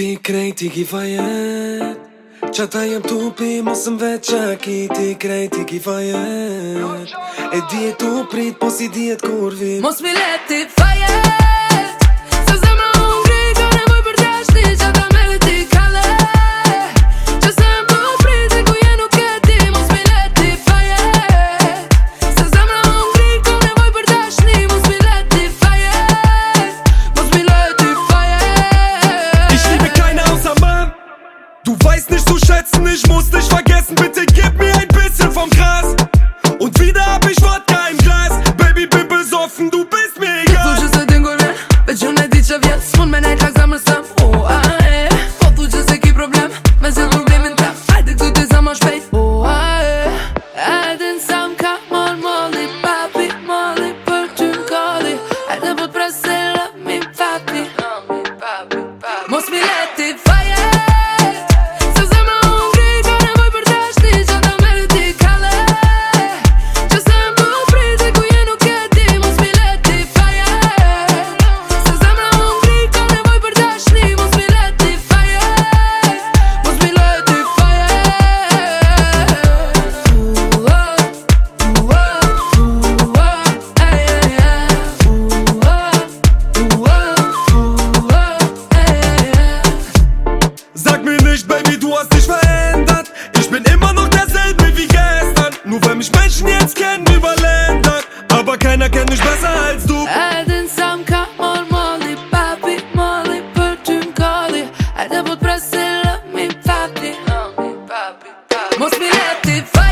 Ti krejti ki fajet Qa ta jem tupi mosëm veç qa ki Ti krejti ki fajet E dihet u prit po si dihet kur vit Mos mi leti fajet Du weißt nicht zu schätzen, ich muss dich vergessen. Bitte gib mir ein bisschen vom Gras. Und wieder hab ich Wodka im Glas. Baby, bin besoffen, du bist mir egal. që se t'ingur vjen Veç unë e di që vjen S'mun me nejt lak zamër sëm O, a, e Po tu që se ki problem Me se problemin tem Hajde këtu ti sa ma shpejt O, a, e Hajde në sa m'ka mor molli Papi, molli për ty n'kolli du hast dich verändert. Ich bin immer noch derselbe wie gestern. Nur weil mich Menschen jetzt kennen über Länder. Aber keiner kennt mich besser als du. Muss mir it fire.